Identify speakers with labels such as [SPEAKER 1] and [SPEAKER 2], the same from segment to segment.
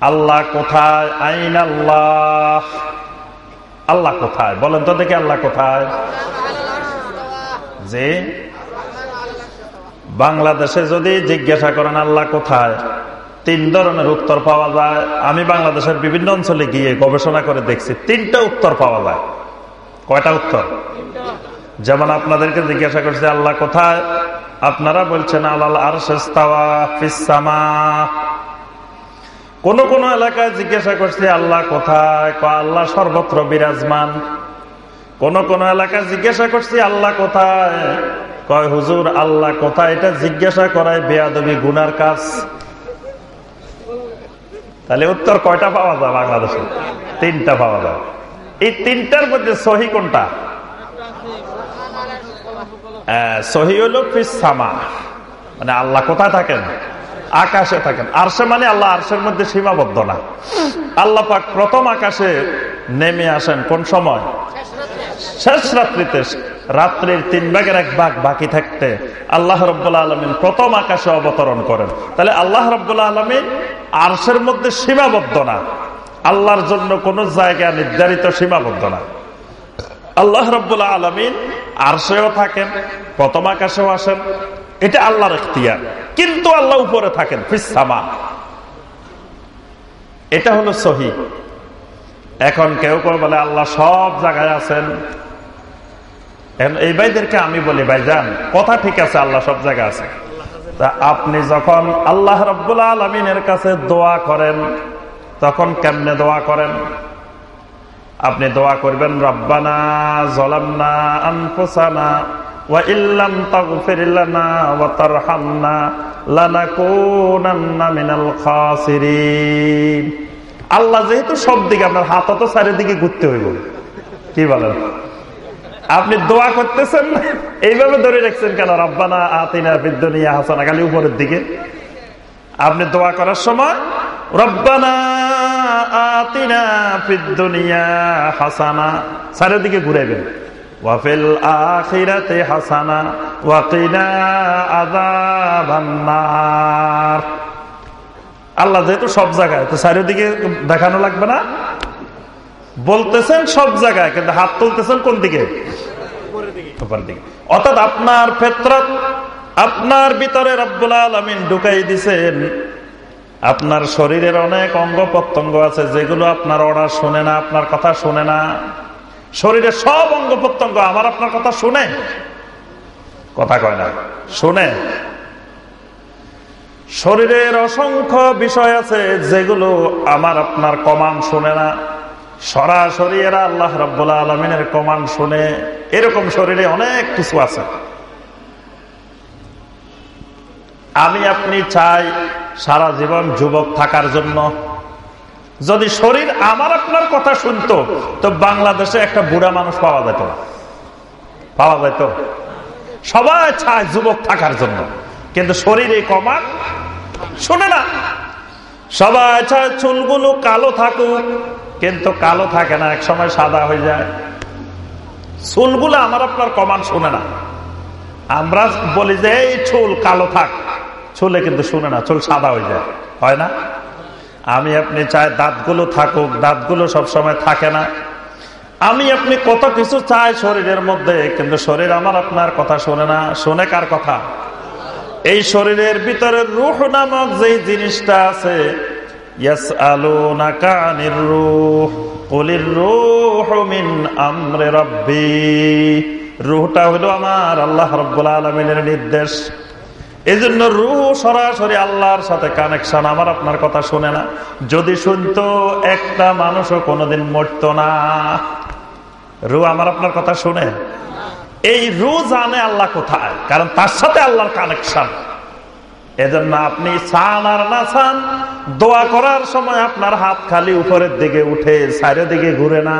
[SPEAKER 1] আল্লাহ কোথায়? আইন আল্লাহ। আল্লাহ কোথায়? বলেন তো দেখে আল্লাহ কোথায়? যে বাংলাদেশে যদি জিজ্ঞাসা করেন আল্লাহ কোথায়, তিন ধরনের উত্তর পাওয়া যায়। আমি বাংলাদেশের বিভিন্ন অঞ্চলে গিয়ে গবেষণা করে দেখছি, তিনটা উত্তর পাওয়া যায়। কয়টা উত্তর? যেমন আপনাদেরকে জিজ্ঞাসা করছে, আল্লাহ কোথায়? আপনারা বলছেন আল্লাহ আর ফিসামা কোন কোন এলাকায় জিজ্ঞাসা করছে, আল্লাহ কোথায়? আল্লাহ সর্বত্র বিরাজমান। কোন কোন এলাকায় জিজ্ঞাসা করছি, আল্লাহ কোথায়? কয়, হুজুর, আল্লাহ কোথায়? এটা জিজ্ঞাসা করায় বেয়াদবি, গুনার কাজ। তাহলে উত্তর কয়টা পাওয়া যায় বাংলাদেশে? তিনটা পাওয়া যায়। এই তিনটার মধ্যে সহি কোনটা? সহি হল ফিসামা মানে আল্লাহ কোথায় থাকেন? আকাশে থাকেন। আরশে মানে আল্লাহ, আরশের মধ্যে সীমাবদ্ধ না। আল্লাহ পাক প্রথম আকাশে নেমে আসেন কোন সময়? শেষ রাত্রিতে। রাত্রির তিন ভাগের এক ভাগ বাকি থাকতে আল্লাহ রব্বুল্লা আলমিন প্রথম আকাশে অবতরণ করেন। তাহলে আল্লাহ রব্বুল্লা আলমিন আরশের মধ্যে সীমাবদ্ধ না। আল্লাহর জন্য কোন জায়গা নির্ধারিত সীমাবদ্ধ না। আল্লাহ রব্বুল্লাহ আলমিন আরশেও থাকেন, প্রথম আকাশেও আসেন। এটা আল্লাহর এখতিয়ার কিন্তু আল্লাহ উপরে থাকেন ফিসামা এটা হলো সহি। এখন কেউ কেউ বলে, আল্লাহ সব জায়গায় আছেন। এই ভাইদেরকে আমি বলি, ভাই যান, কথা ঠিক আছে, আল্লাহ সব জায়গায় আছে। তা আপনি যখন আল্লাহ রব্বুল আলমিনের কাছে দোয়া করেন, তখন কেমনে দোয়া করেন? আপনি দোয়া করবেন, রব্বানা জলামনা আনফুসানা আল্লাহ যেহেতু সব দিকে আপনার হাত তো চারিদিকে ঘুরতে হইব। কি বলেন? আপনি দোয়া করতেছেন, এইভাবে ধরে রাখছেন কেন? রব্বানা আতিনা বিদ্যুনিয়া হাসানা, খালি উপরের দিকে। আপনি দোয়া করার সময়, রব্বানা আতিনা বিদ্যুনিয়া হাসানা, চারিদিকে ঘুরাইবেন। ওয়াফিল আখিরাতে হাসানা ওয়াকিনা আযাবান্নার আল্লাহ যেহেতু সব জায়গায়, তো চারিদিকে দেখানো লাগবে না? বলতেছেন সব জায়গায়, কিন্তু হাত তুলতেছেন কোন দিকে? অর্থাৎ আপনার ফেতরত আপনার ভিতরে রব্বুল আলমিন ঢুকাই দিছেন। আপনার শরীরের অনেক অঙ্গ প্রত্যঙ্গ আছে, যেগুলো আপনার অর্ডার শুনে না, আপনার কথা শুনে না। শরীরের সব অঙ্গ প্রত্যঙ্গ আমার আপনার কথা শুনে। কথা কয় না, শুনে। শরীরের অসংখ্য বিষয় আছে যেগুলো আমার আপনার কমান শুনে না। সরাসরি এরা আল্লাহ রব্বুল্লা আলমিনের কমান শুনে। এরকম শরীরে অনেক কিছু আছে। আমি আপনি চাই সারা জীবন যুবক থাকার জন্য। যদি শরীর আমার আপনার কথা শুনতো, তো বাংলাদেশে একটা বুড়া মানুষ পাওয়া যেত। পাওয়া যেত। সবাই চায় যুবক থাকার জন্য। কিন্তু শরীর এই কমান শোনে না। সবাই চায় চুলগুলো কালো থাকুক, কিন্তু কালো থাকে না এক সময় সাদা হয়ে যায়। চুলগুলো আমার আপনার কমান শুনে না। আমরা বলি যে, এই চুল কালো থাক। চুলে কিন্তু শুনে না, চুল সাদা হয়ে যায়। হয় না? আমি আপনি চাই দাঁতগুলো থাকুক, দাঁতগুলো সবসময় থাকে না। আমি আপনি কত কিছু চাই শরীরের মধ্যে, কিন্তু শরীর আমার আপনার কথা শোনে না। শোনে কার কথা? এই শরীরের ভিতরে রুহ নামক যে জিনিসটা আছে রুহটা হলো আমার আল্লাহ রব্বুল নির্দেশ। এই জন্য রুহ সরাসরি আল্লাহর সাথে কানেকশন আমার আপনার কথা শুনে না। যদি শুনতো, একটা মানুষও কোনোদিন মরত না। রু আমার আপনার কথা শুনে। এই রু জানে আল্লাহ কোথায়, কারণ তার সাথে আল্লাহর কানেকশন এজন্য আপনি চান আর না চান, দোয়া করার সময় আপনার হাত খালি উপরের দিকে উঠে সাইডের দিকে ঘুরে না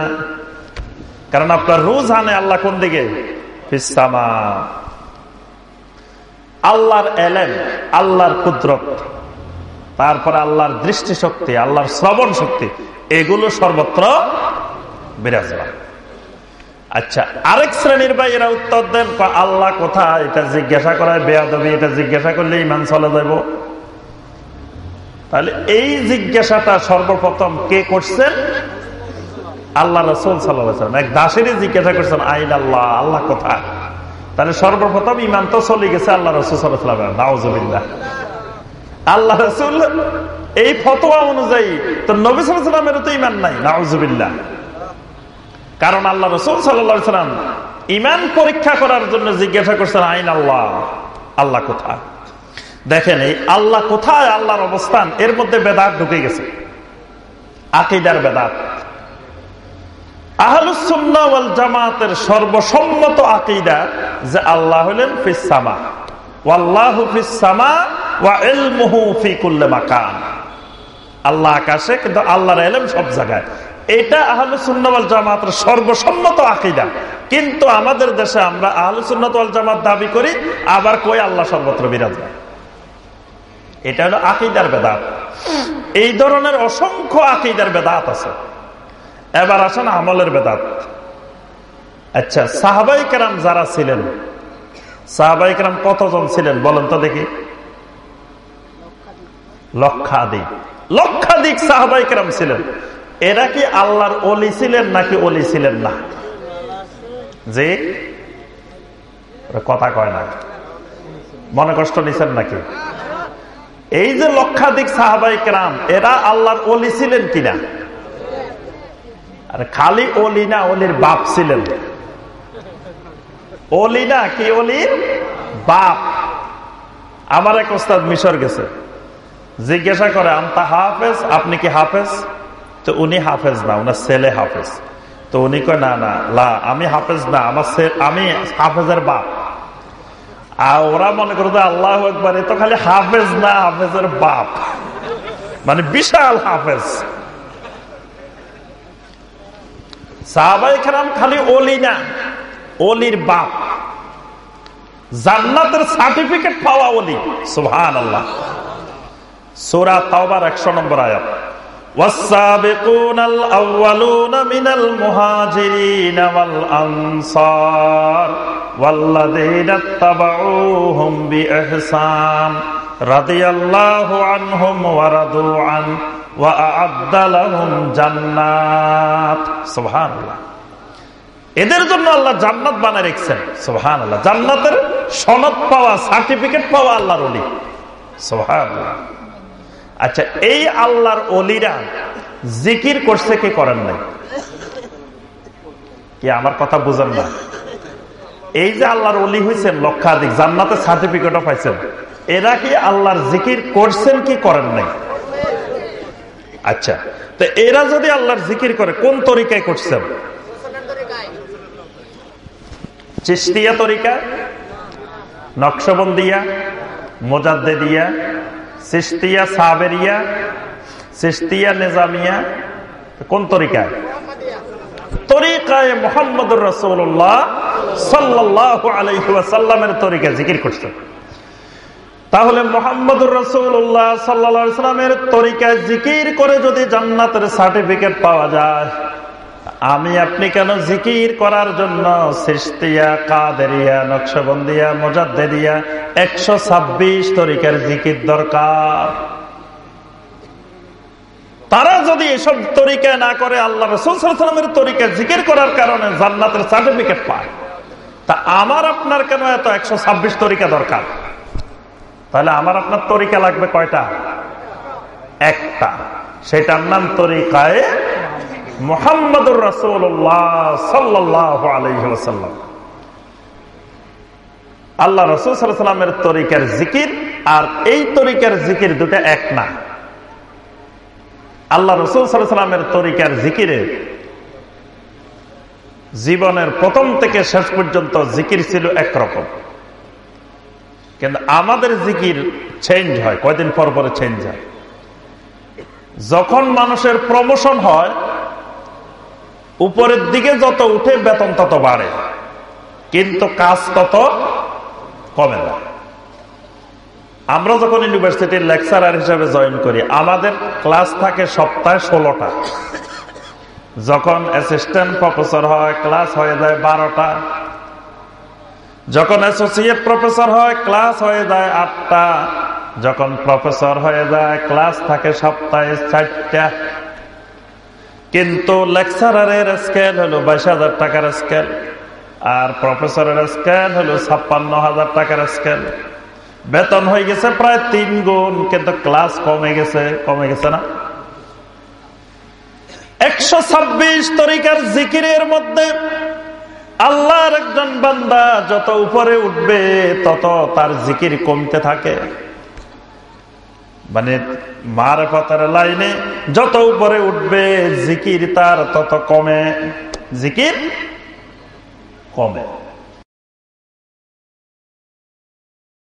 [SPEAKER 1] কারণ আপনার রু জানে আল্লাহ কোন দিকে? ফিসামা আল্লাহর এলেন আল্লাহর কুদরত, তারপর আল্লাহর দৃষ্টি শক্তি আল্লাহর শ্রবণ শক্তি, এগুলো সর্বত্র বিরাজমান। আচ্ছা আরেক শ্রেণির ভাই এরা উত্তর দেন আল্লাহ কোথায়? এটা জিজ্ঞাসা করায়, বেয়াদবি, এটা জিজ্ঞাসা করলে ইমান চলে যাব তাহলে এই জিজ্ঞাসাটা সর্বপ্রথম কে করছেন? আল্লাহ রসুল সাল্লাম এক দাসেরই জিজ্ঞাসা করছেন, আইন আল্লাহ আল্লাহ কোথায়? তাহলে সর্বপ্রথম ইমান তো চলে গেছে আল্লাহ রসুল আল্লাহ রসুল এই ফতোয়া অনুযায়ী তো নবী সাল্লামের তো ইমান নাই নাওজবিল্লাহ কারণ আল্লাহ রসুল সাল্লা সাল্লাম ইমান পরীক্ষা করার জন্য জিজ্ঞাসা করছেন, আইন আল্লাহ আল্লাহ কোথায়? দেখেন এই আল্লাহ কোথায়, আল্লাহর অবস্থান, এর মধ্যে বেদাত ঢুকে গেছে। আকিদার বেদাত। জামাতের সর্বসম্মত আকিদা যে আল্লাহ হলেন ফিসামা ওয়াল্লাহু ওয়া আল্লাহ আকাশে, কিন্তু সব জায়গায়। এটা জামাতের আকিদা। কিন্তু আমাদের দেশে আমরা আহলু সুন্নতওয়াল জামাত দাবি করি, আবার কই আল্লাহ সর্বত্র বিরাজমান এটা হলো আকিদার বেদাত। এই ধরনের অসংখ্য আকিদার বেদাত আছে। এবার আসেন আমলের বেদাত। আচ্ছা সাহাবাই কেরাম যারা ছিলেন, সাহাবাই কেরাম কতজন ছিলেন বলেন তো দেখি? লক্ষাধিক। লক্ষাধিক সাহাবাই কেরাম ছিলেন। এরা কি আল্লাহর অলি ছিলেন নাকি অলি ছিলেন না? যে কথা কয় না। মনে কষ্ট নিছেন নাকি? এই যে লক্ষাধিক সাহাবাই কেরাম, এরা আল্লাহর অলি ছিলেন কিনা? আর খালি অলি না, অলির বাপ ছিলেন। অলি না, কি অলির বাপ। আমার এক ওস্তাদ মিশর গেছে। জিজ্ঞাসা করে আমতা হাফেজ? আপনি কি হাফেজ? তো উনি হাফেজ না, উনার ছেলে হাফেজ। তো উনি কয়, না না, লা, আমি হাফেজ না, আমার আমি হাফেজের বাপ। আর ওরা মনে করো আল্লাহ একবার তো খালি হাফেজ না, হাফেজের বাপ। মানে বিশাল হাফেজ। সাহাবাই খেরাম খালি অলি না অলির বাপ জান্নাতের সার্টিফিকেট পাওয়া অলি সুহান আল্লাহ সোরা তাওবার একশো নম্বর আয়াত والسابقون الأولون من المهاجرين والأنصار والذين اتبعوهم بإحسان رضي الله عنهم ورضوا عنه জান্নাত। এদের জন্য আল্লাহ জান্নাত বানায় রেখেছেন। সোহান আল্লাহ জান্নাতের সনদ পাওয়া, সার্টিফিকেট পাওয়া আল্লাহর অলি সোহান আচ্ছা এই আল্লাহর অলিরা জিকির করছে কে করেন নাই? কি আমার কথা বুঝেন না? এই যে আল্লাহর অলি হয়েছেন লক্ষাধিক, জান্নাতের সার্টিফিকেটও পাইছেন। এরা কি আল্লাহর জিকির করছেন কি করেন নাই? আচ্ছা। তো এরা যদি আল্লাহর জিকির করে, কোন তরিকায় করছেন চিস্তিয়া তরিকা? নকশবন্দিয়া? মোজাদ্দে দিয়া সিস্তিয়া সাবেরিয়া? সিস্তিয়া নেজামিয়া? কোন তরিকায়? তরিকায় মোহাম্মদুর রসুল্লাহ সাল্লাহ আলহিমের তরিকা জিকির করছে। তাহলে মোহাম্মদুর রসুল্লাহ সাল্লামের তরিকায় জিকির করে যদি জান্নাতের সার্টিফিকেট পাওয়া যায়, আমি আপনি কেন জিকির করার জন্য সৃষ্টিয়া কাদেরিয়া, নকশবন্দিয়া, মোজাদ্দেদিয়া, একশো ছাব্বিশ তরিকার জিকির দরকার? তারা যদি এসব তরিকা না করে, আল্লাহ রসুলের তরিকা জিকির করার কারণে জান্নাতের সার্টিফিকেট পায়, তা আমার আপনার কেন এত একশো ছাব্বিশ তরিকা দরকার? তাহলে আমার আপনার তরিকা লাগবে কয়টা? একটা। সেটার নাম তরিকায় মোহাম্মদুর রসুল্লাহ সাল্লাহ আলহ্লাম আল্লাহ রসুল সাল্লামের তরিকার জিকির, আর এই তরিকার জিকির দুটা এক না। আল্লাহ রসুল সাল্লামের তরিকার জিকিরে জীবনের প্রথম থেকে শেষ পর্যন্ত জিকির ছিল একরকম। কিন্তু আমাদের জিকির চেঞ্জ হয়, কয়দিন পর পরে চেঞ্জ হয়। যখন মানুষের প্রমোশন হয়, উপরের দিকে যত উঠে বেতন তত বাড়ে, কিন্তু কাজ তত কমে না। আমরা যখন ইউনিভার্সিটির লেকচারার হিসেবে জয়েন করি, আমাদের ক্লাস থাকে সপ্তাহে ষোলোটা। যখন অ্যাসিস্ট্যান্ট প্রফেসর হয়, ক্লাস হয়ে যায় বারোটা। যখন অ্যাসোসিয়েট প্রফেসর হয় ক্লাস হয়ে যায় আটটা। যখন প্রফেসর হয়ে যায় ক্লাস থাকে সপ্তাহে চারটা। কিন্তু লেকচারারের স্কেল হলো বাইশ হাজার টাকার স্কেল আর প্রফেসরের স্কেল হলো ছাপ্পান্ন হাজার টাকার স্কেল বেতন হয়ে গেছে প্রায় তিন গুণ, কিন্তু ক্লাস কমে গেছে কমে গেছে না। একশো ছাব্বিশ তরিকার জিকিরের মধ্যে আল্লাহর একজন বান্দা যত উপরে উঠবে, তত তার জিকির কমতে থাকে। মানে মার পাতার লাইনে যত উপরে উঠবে, জিকির তার তত কমে। জিকির কমে।